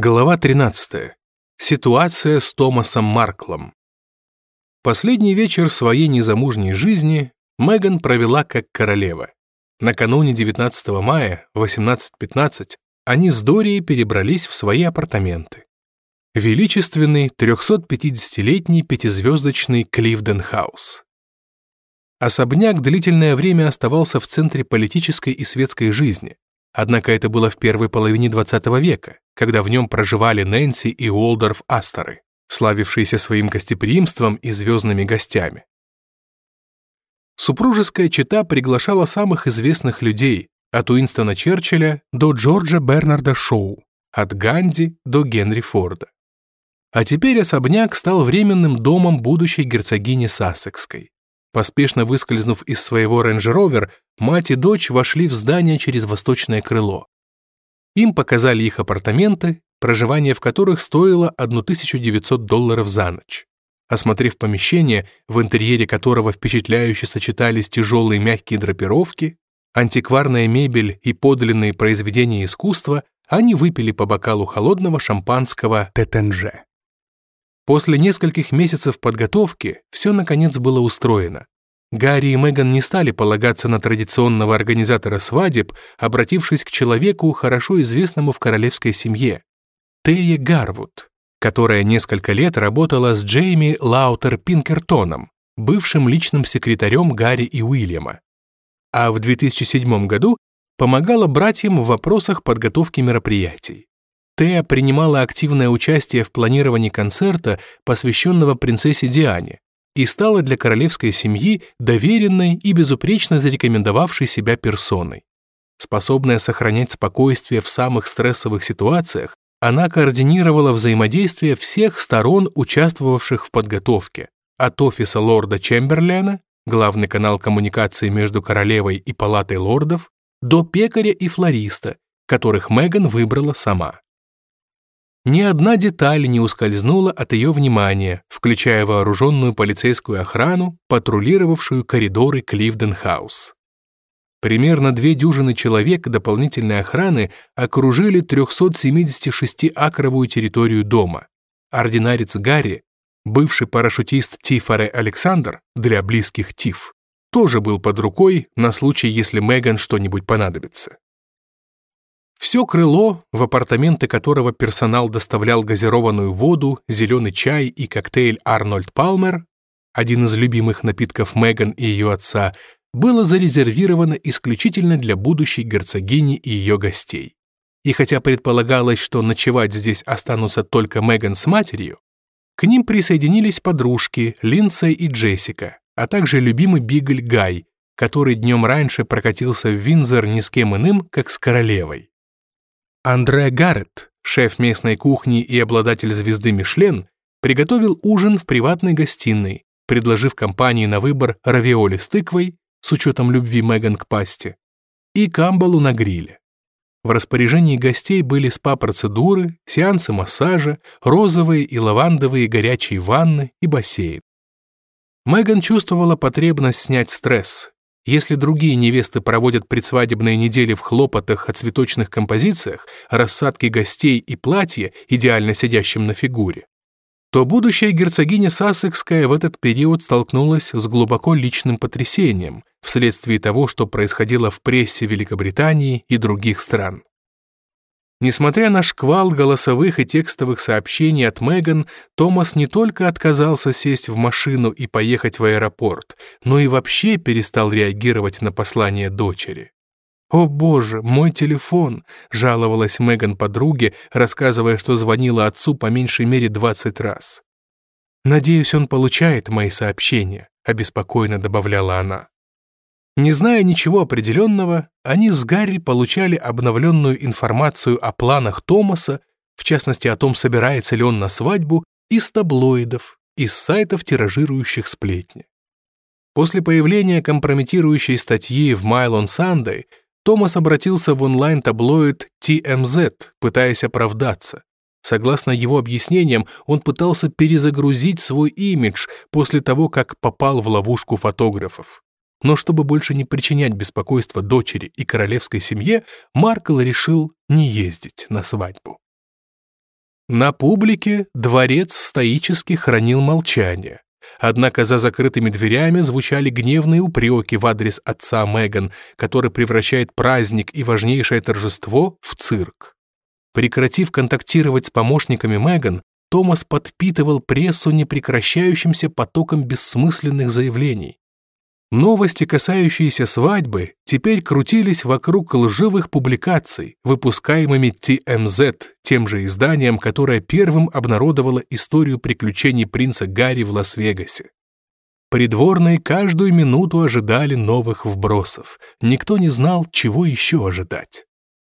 Глава 13. Ситуация с Томасом Марклом. Последний вечер своей незамужней жизни Меган провела как королева. Накануне 19 мая в 18.15 они с Дорией перебрались в свои апартаменты. Величественный 350-летний пятизвездочный Кливден Хаус. Особняк длительное время оставался в центре политической и светской жизни, однако это было в первой половине 20 века, когда в нем проживали Нэнси и Уолдорф Асторы, славившиеся своим гостеприимством и звездными гостями. Супружеская чета приглашала самых известных людей, от Уинстона Черчилля до Джорджа Бернарда Шоу, от Ганди до Генри Форда. А теперь особняк стал временным домом будущей герцогини Сассекской. Поспешно выскользнув из своего рейндж-ровер, мать и дочь вошли в здание через восточное крыло. Им показали их апартаменты, проживание в которых стоило 1900 долларов за ночь. Осмотрев помещение, в интерьере которого впечатляюще сочетались тяжелые мягкие драпировки, антикварная мебель и подлинные произведения искусства, они выпили по бокалу холодного шампанского «Тетенже». После нескольких месяцев подготовки все наконец было устроено. Гарри и Меган не стали полагаться на традиционного организатора свадеб, обратившись к человеку, хорошо известному в королевской семье, Тее Гарвуд, которая несколько лет работала с Джейми Лаутер Пинкертоном, бывшим личным секретарем Гарри и Уильяма. А в 2007 году помогала братьям в вопросах подготовки мероприятий. Тея принимала активное участие в планировании концерта, посвященного принцессе Диане, и стала для королевской семьи доверенной и безупречно зарекомендовавшей себя персоной. Способная сохранять спокойствие в самых стрессовых ситуациях, она координировала взаимодействие всех сторон, участвовавших в подготовке, от офиса лорда Чемберлена, главный канал коммуникации между королевой и палатой лордов, до пекаря и флориста, которых Меган выбрала сама. Ни одна деталь не ускользнула от ее внимания, включая вооруженную полицейскую охрану, патрулировавшую коридоры Кливден-хаус. Примерно две дюжины человек дополнительной охраны окружили 376-акровую территорию дома. Ординарец Гарри, бывший парашютист Тифаре Александр, для близких Тиф, тоже был под рукой на случай, если Меган что-нибудь понадобится. Все крыло, в апартаменты которого персонал доставлял газированную воду, зеленый чай и коктейль Арнольд Палмер, один из любимых напитков Меган и ее отца, было зарезервировано исключительно для будущей герцогини и ее гостей. И хотя предполагалось, что ночевать здесь останутся только Меган с матерью, к ним присоединились подружки Линдсей и Джессика, а также любимый бигль Гай, который днем раньше прокатился в Винзор ни с кем иным, как с королевой. Андре Гаррет, шеф местной кухни и обладатель звезды Мишлен, приготовил ужин в приватной гостиной, предложив компании на выбор равиоли с тыквой, с учетом любви Меган к пасте, и камбалу на гриле. В распоряжении гостей были спа-процедуры, сеансы массажа, розовые и лавандовые горячие ванны и бассейн. Меган чувствовала потребность снять стресс, если другие невесты проводят предсвадебные недели в хлопотах о цветочных композициях, рассадке гостей и платье, идеально сидящем на фигуре, то будущая герцогиня Сассекская в этот период столкнулась с глубоко личным потрясением вследствие того, что происходило в прессе Великобритании и других стран. Несмотря на шквал голосовых и текстовых сообщений от Меган, Томас не только отказался сесть в машину и поехать в аэропорт, но и вообще перестал реагировать на послание дочери. «О боже, мой телефон!» — жаловалась Меган подруге, рассказывая, что звонила отцу по меньшей мере 20 раз. «Надеюсь, он получает мои сообщения», — обеспокоенно добавляла она. Не зная ничего определенного, они с Гарри получали обновленную информацию о планах Томаса, в частности о том, собирается ли он на свадьбу, из таблоидов, из сайтов, тиражирующих сплетни. После появления компрометирующей статьи в on Sunday Томас обратился в онлайн-таблоид TMZ, пытаясь оправдаться. Согласно его объяснениям, он пытался перезагрузить свой имидж после того, как попал в ловушку фотографов. Но чтобы больше не причинять беспокойства дочери и королевской семье, Маркл решил не ездить на свадьбу. На публике дворец стоически хранил молчание. Однако за закрытыми дверями звучали гневные упреки в адрес отца Меган, который превращает праздник и важнейшее торжество в цирк. Прекратив контактировать с помощниками Меган, Томас подпитывал прессу непрекращающимся потоком бессмысленных заявлений. Новости, касающиеся свадьбы, теперь крутились вокруг лживых публикаций, выпускаемыми TMZ, тем же изданием, которое первым обнародовало историю приключений принца Гарри в Лас-Вегасе. Придворные каждую минуту ожидали новых вбросов. Никто не знал, чего еще ожидать.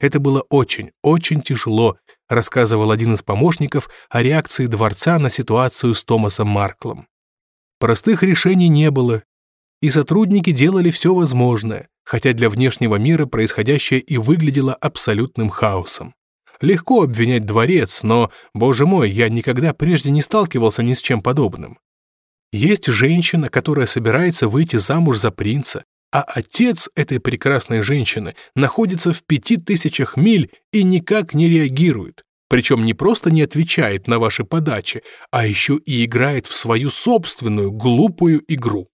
Это было очень, очень тяжело, рассказывал один из помощников о реакции дворца на ситуацию с Томасом Марклом. Простых решений не было, и сотрудники делали все возможное, хотя для внешнего мира происходящее и выглядело абсолютным хаосом. Легко обвинять дворец, но, боже мой, я никогда прежде не сталкивался ни с чем подобным. Есть женщина, которая собирается выйти замуж за принца, а отец этой прекрасной женщины находится в пяти тысячах миль и никак не реагирует, причем не просто не отвечает на ваши подачи, а еще и играет в свою собственную глупую игру.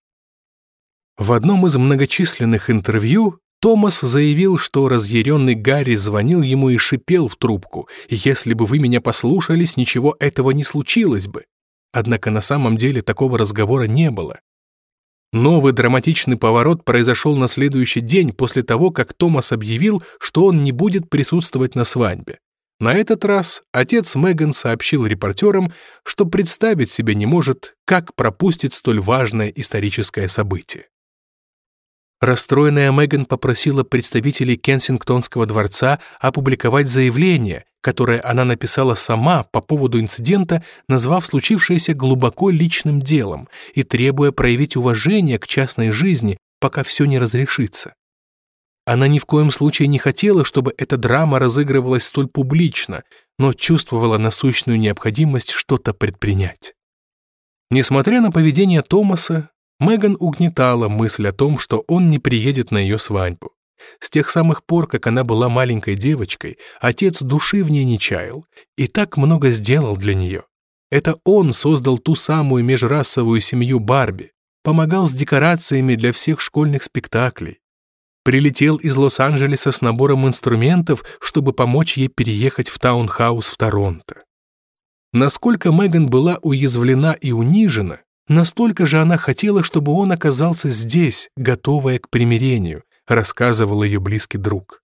В одном из многочисленных интервью Томас заявил, что разъяренный Гарри звонил ему и шипел в трубку, «Если бы вы меня послушались, ничего этого не случилось бы». Однако на самом деле такого разговора не было. Новый драматичный поворот произошел на следующий день после того, как Томас объявил, что он не будет присутствовать на свадьбе. На этот раз отец Меган сообщил репортерам, что представить себе не может, как пропустит столь важное историческое событие. Расстроенная Меган попросила представителей Кенсингтонского дворца опубликовать заявление, которое она написала сама по поводу инцидента, назвав случившееся глубоко личным делом и требуя проявить уважение к частной жизни, пока все не разрешится. Она ни в коем случае не хотела, чтобы эта драма разыгрывалась столь публично, но чувствовала насущную необходимость что-то предпринять. Несмотря на поведение Томаса, Меган угнетала мысль о том, что он не приедет на ее свадьбу. С тех самых пор, как она была маленькой девочкой, отец души в ней не чаял и так много сделал для нее. Это он создал ту самую межрасовую семью Барби, помогал с декорациями для всех школьных спектаклей, прилетел из Лос-Анджелеса с набором инструментов, чтобы помочь ей переехать в таунхаус в Торонто. Насколько Меган была уязвлена и унижена, Настолько же она хотела, чтобы он оказался здесь, готовая к примирению, рассказывал ее близкий друг.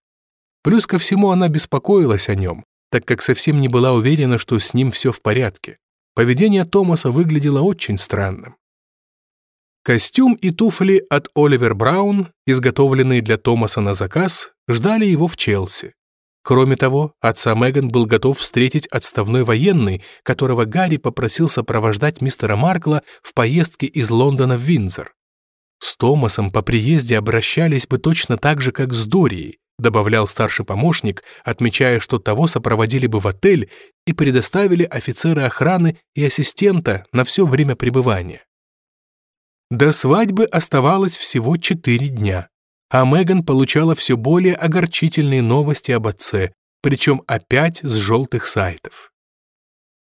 Плюс ко всему она беспокоилась о нем, так как совсем не была уверена, что с ним все в порядке. Поведение Томаса выглядело очень странным. Костюм и туфли от Оливер Браун, изготовленные для Томаса на заказ, ждали его в Челси. Кроме того, отца Меган был готов встретить отставной военный, которого Гарри попросил сопровождать мистера Маркла в поездке из Лондона в Виндзор. С Томасом по приезде обращались бы точно так же, как с Дорией, добавлял старший помощник, отмечая, что того сопроводили бы в отель и предоставили офицеры охраны и ассистента на все время пребывания. До свадьбы оставалось всего четыре дня а Меган получала все более огорчительные новости об отце, причем опять с желтых сайтов.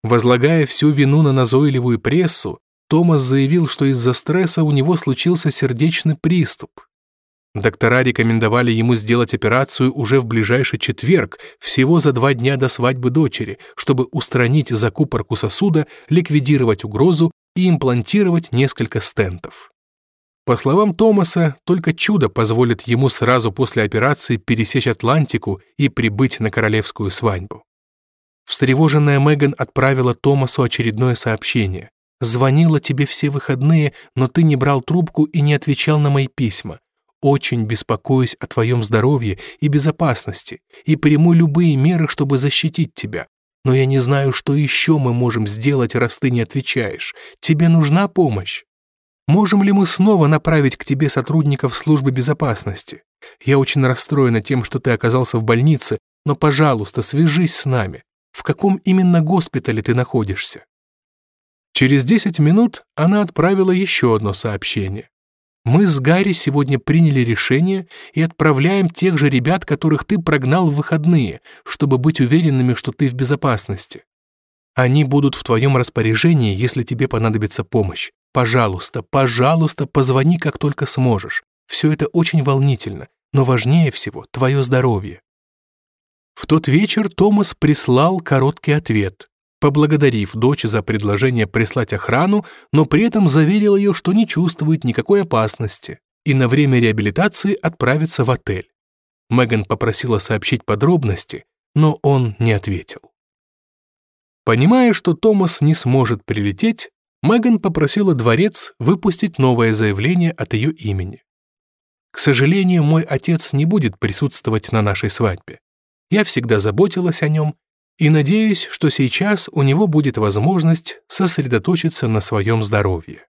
Возлагая всю вину на назойливую прессу, Томас заявил, что из-за стресса у него случился сердечный приступ. Доктора рекомендовали ему сделать операцию уже в ближайший четверг, всего за два дня до свадьбы дочери, чтобы устранить закупорку сосуда, ликвидировать угрозу и имплантировать несколько стентов. По словам Томаса, только чудо позволит ему сразу после операции пересечь Атлантику и прибыть на королевскую свадьбу. Встревоженная Меган отправила Томасу очередное сообщение. «Звонила тебе все выходные, но ты не брал трубку и не отвечал на мои письма. Очень беспокоюсь о твоем здоровье и безопасности и приму любые меры, чтобы защитить тебя. Но я не знаю, что еще мы можем сделать, раз ты не отвечаешь. Тебе нужна помощь?» Можем ли мы снова направить к тебе сотрудников службы безопасности? Я очень расстроена тем, что ты оказался в больнице, но, пожалуйста, свяжись с нами. В каком именно госпитале ты находишься?» Через 10 минут она отправила еще одно сообщение. «Мы с Гарри сегодня приняли решение и отправляем тех же ребят, которых ты прогнал в выходные, чтобы быть уверенными, что ты в безопасности. Они будут в твоем распоряжении, если тебе понадобится помощь. Пожалуйста, пожалуйста, позвони, как только сможешь. Все это очень волнительно, но важнее всего твое здоровье». В тот вечер Томас прислал короткий ответ, поблагодарив дочь за предложение прислать охрану, но при этом заверил ее, что не чувствует никакой опасности, и на время реабилитации отправится в отель. Меган попросила сообщить подробности, но он не ответил. Понимая, что Томас не сможет прилететь, Меган попросила дворец выпустить новое заявление от ее имени. «К сожалению, мой отец не будет присутствовать на нашей свадьбе. Я всегда заботилась о нем и надеюсь, что сейчас у него будет возможность сосредоточиться на своем здоровье».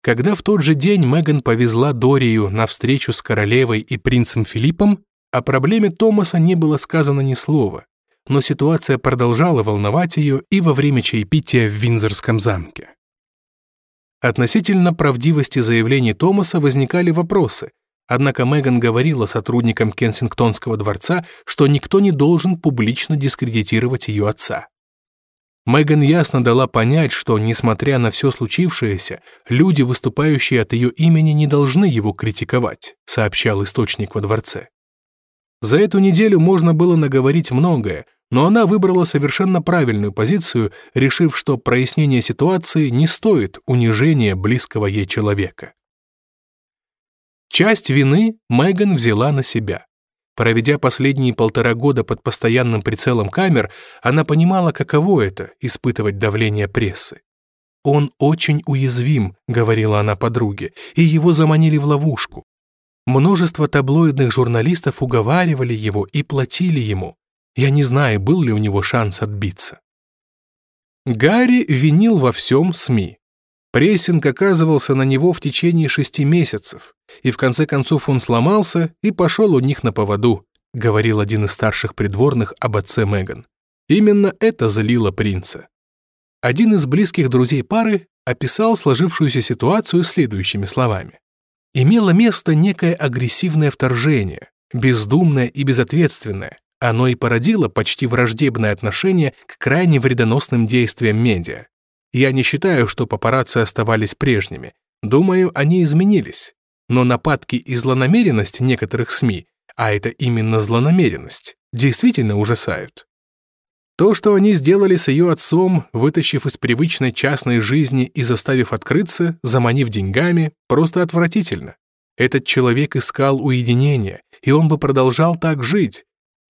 Когда в тот же день Меган повезла Дорию на встречу с королевой и принцем Филиппом, о проблеме Томаса не было сказано ни слова, но ситуация продолжала волновать ее и во время чаепития в Винзорском замке. Относительно правдивости заявлений Томаса возникали вопросы, однако Меган говорила сотрудникам Кенсингтонского дворца, что никто не должен публично дискредитировать ее отца. Меган ясно дала понять, что, несмотря на все случившееся, люди, выступающие от ее имени, не должны его критиковать, сообщал источник во дворце. За эту неделю можно было наговорить многое, но она выбрала совершенно правильную позицию, решив, что прояснение ситуации не стоит унижения близкого ей человека. Часть вины Меган взяла на себя. Проведя последние полтора года под постоянным прицелом камер, она понимала, каково это — испытывать давление прессы. «Он очень уязвим», — говорила она подруге, — «и его заманили в ловушку. Множество таблоидных журналистов уговаривали его и платили ему. Я не знаю, был ли у него шанс отбиться. Гарри винил во всем СМИ. Прессинг оказывался на него в течение шести месяцев, и в конце концов он сломался и пошел у них на поводу, говорил один из старших придворных об отце Меган. Именно это злило принца. Один из близких друзей пары описал сложившуюся ситуацию следующими словами. Имело место некое агрессивное вторжение, бездумное и безответственное, оно и породило почти враждебное отношение к крайне вредоносным действиям медиа. Я не считаю, что папарацци оставались прежними. Думаю, они изменились. Но нападки и злонамеренность некоторых СМИ, а это именно злонамеренность, действительно ужасают. То, что они сделали с ее отцом, вытащив из привычной частной жизни и заставив открыться, заманив деньгами, просто отвратительно. Этот человек искал уединения, и он бы продолжал так жить,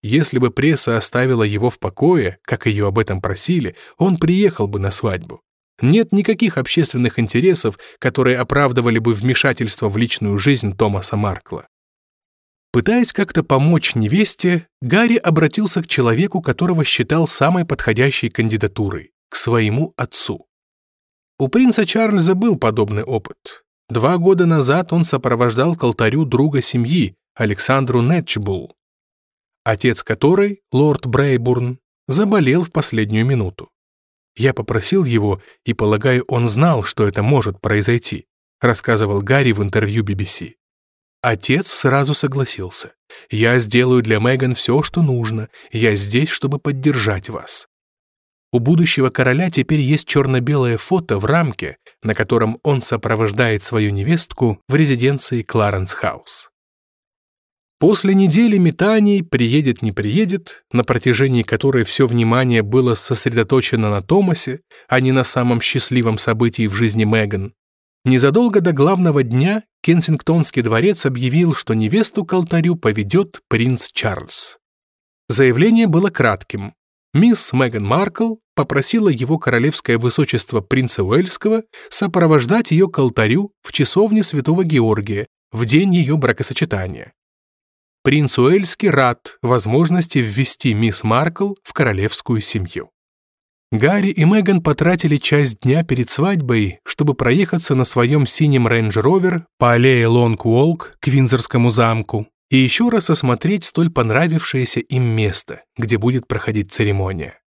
если бы пресса оставила его в покое, как ее об этом просили, он приехал бы на свадьбу. Нет никаких общественных интересов, которые оправдывали бы вмешательство в личную жизнь Томаса Маркла. Пытаясь как-то помочь невесте, Гарри обратился к человеку, которого считал самой подходящей кандидатурой, к своему отцу. У принца Чарльза был подобный опыт. Два года назад он сопровождал к алтарю друга семьи, Александру Нетчбул, отец которой, лорд Брейбурн, заболел в последнюю минуту. Я попросил его, и, полагаю, он знал, что это может произойти, рассказывал Гарри в интервью BBC. Отец сразу согласился. «Я сделаю для Меган все, что нужно. Я здесь, чтобы поддержать вас». У будущего короля теперь есть черно-белое фото в рамке, на котором он сопровождает свою невестку в резиденции Кларенс Хаус. После недели метаний приедет не приедет, на протяжении которой все внимание было сосредоточено на Томасе, а не на самом счастливом событии в жизни Меган. Незадолго до главного дня Кенсингтонский дворец объявил, что невесту к алтарю поведет принц Чарльз. Заявление было кратким. Мисс Меган Маркл попросила его королевское высочество принца Уэльского сопровождать ее к алтарю в часовне Святого Георгия в день ее бракосочетания. Принц Уэльский рад возможности ввести мисс Маркл в королевскую семью. Гарри и Меган потратили часть дня перед свадьбой, чтобы проехаться на своем синем рейндж-ровер по аллее Лонг-Уолк к Виндзорскому замку и еще раз осмотреть столь понравившееся им место, где будет проходить церемония.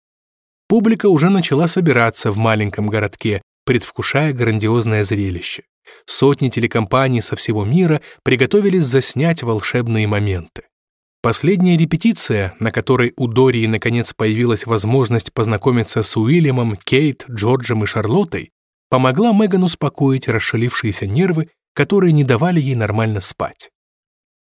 Публика уже начала собираться в маленьком городке, предвкушая грандиозное зрелище. Сотни телекомпаний со всего мира приготовились заснять волшебные моменты. Последняя репетиция, на которой у Дории наконец появилась возможность познакомиться с Уильямом, Кейт, Джорджем и Шарлоттой, помогла Меган успокоить расшалившиеся нервы, которые не давали ей нормально спать.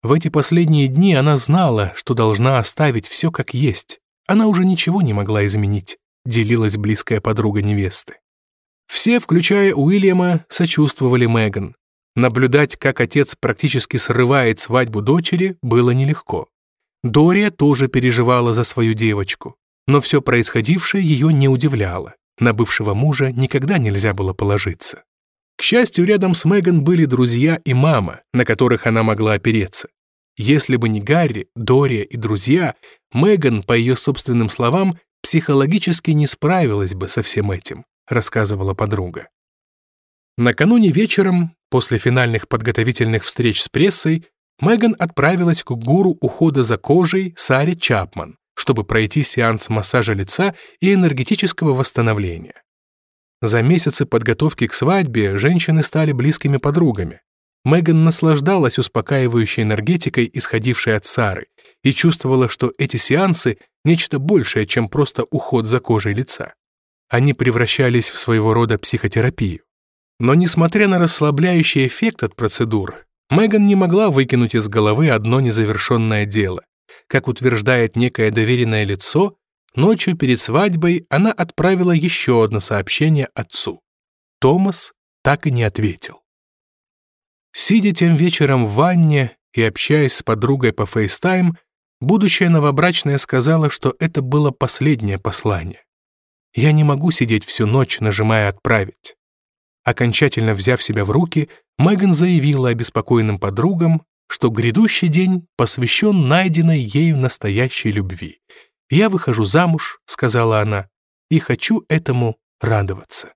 В эти последние дни она знала, что должна оставить все как есть. Она уже ничего не могла изменить, делилась близкая подруга невесты. Все, включая Уильяма, сочувствовали Меган. Наблюдать, как отец практически срывает свадьбу дочери, было нелегко. Дория тоже переживала за свою девочку, но все происходившее ее не удивляло. На бывшего мужа никогда нельзя было положиться. К счастью, рядом с Меган были друзья и мама, на которых она могла опереться. Если бы не Гарри, Дория и друзья, Меган, по ее собственным словам, психологически не справилась бы со всем этим, рассказывала подруга. Накануне вечером, после финальных подготовительных встреч с прессой, Меган отправилась к гуру ухода за кожей Саре Чапман, чтобы пройти сеанс массажа лица и энергетического восстановления. За месяцы подготовки к свадьбе женщины стали близкими подругами. Меган наслаждалась успокаивающей энергетикой, исходившей от Сары, и чувствовала, что эти сеансы — нечто большее, чем просто уход за кожей лица. Они превращались в своего рода психотерапию. Но несмотря на расслабляющий эффект от процедур, Меган не могла выкинуть из головы одно незавершенное дело. Как утверждает некое доверенное лицо, ночью перед свадьбой она отправила еще одно сообщение отцу. Томас так и не ответил. Сидя тем вечером в ванне и общаясь с подругой по FaceTime, будущая новобрачная сказала, что это было последнее послание. «Я не могу сидеть всю ночь, нажимая «отправить». Окончательно взяв себя в руки, Меган заявила обеспокоенным подругам, что грядущий день посвящен найденной ею настоящей любви. «Я выхожу замуж», — сказала она, — «и хочу этому радоваться».